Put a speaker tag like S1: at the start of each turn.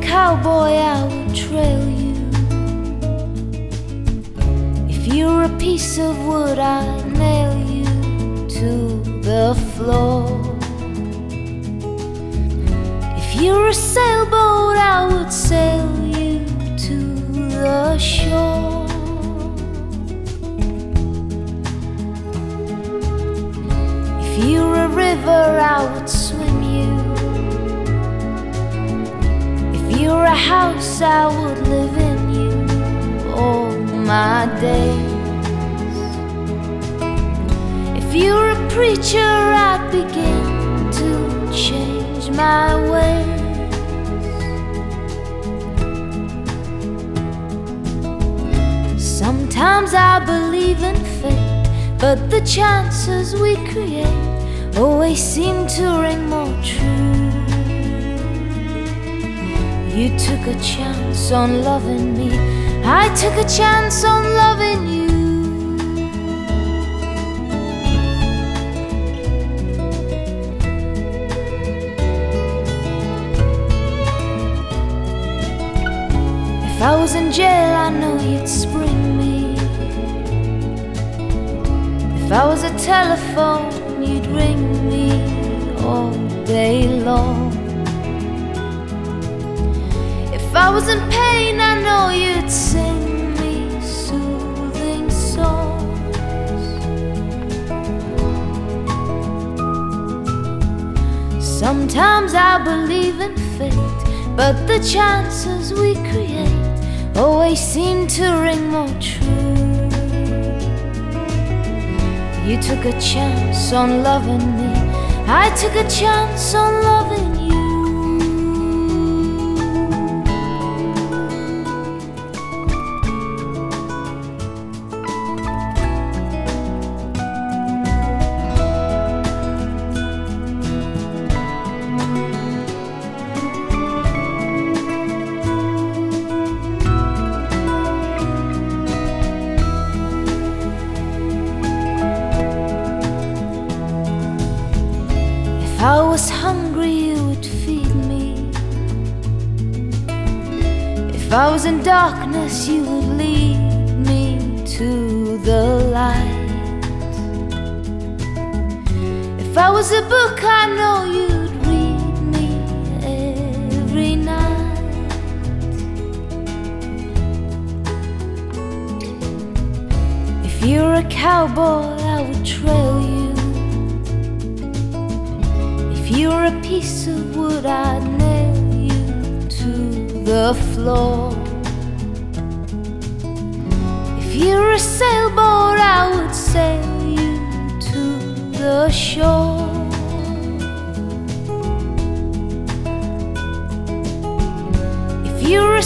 S1: cowboy, I would trail you. If you're a piece of wood, I'd nail you to the floor. If you're a sailboat, I would sail you to the shore. I would live in you all my days. If you were a preacher, I'd begin to change my ways. Sometimes I believe in fate, but the chances we create always seem to ring more true. You took a chance on loving me, I took a chance on loving you. If I was in jail, I know you'd spring me. If I was a telephone, you'd ring me was in pain, I know you'd sing me soothing songs. Sometimes I believe in fate, but the chances we create always seem to ring more true. You took a chance on loving me, I took a chance on loving was hungry, you would feed me. If I was in darkness, you would lead me to the light. If I was a book, I know you'd read me every night. If you're a cowboy, I would trail you. If you're a piece of wood, I'd nail you to the floor. If you're a sailboat, I would sail you to the shore. If you're a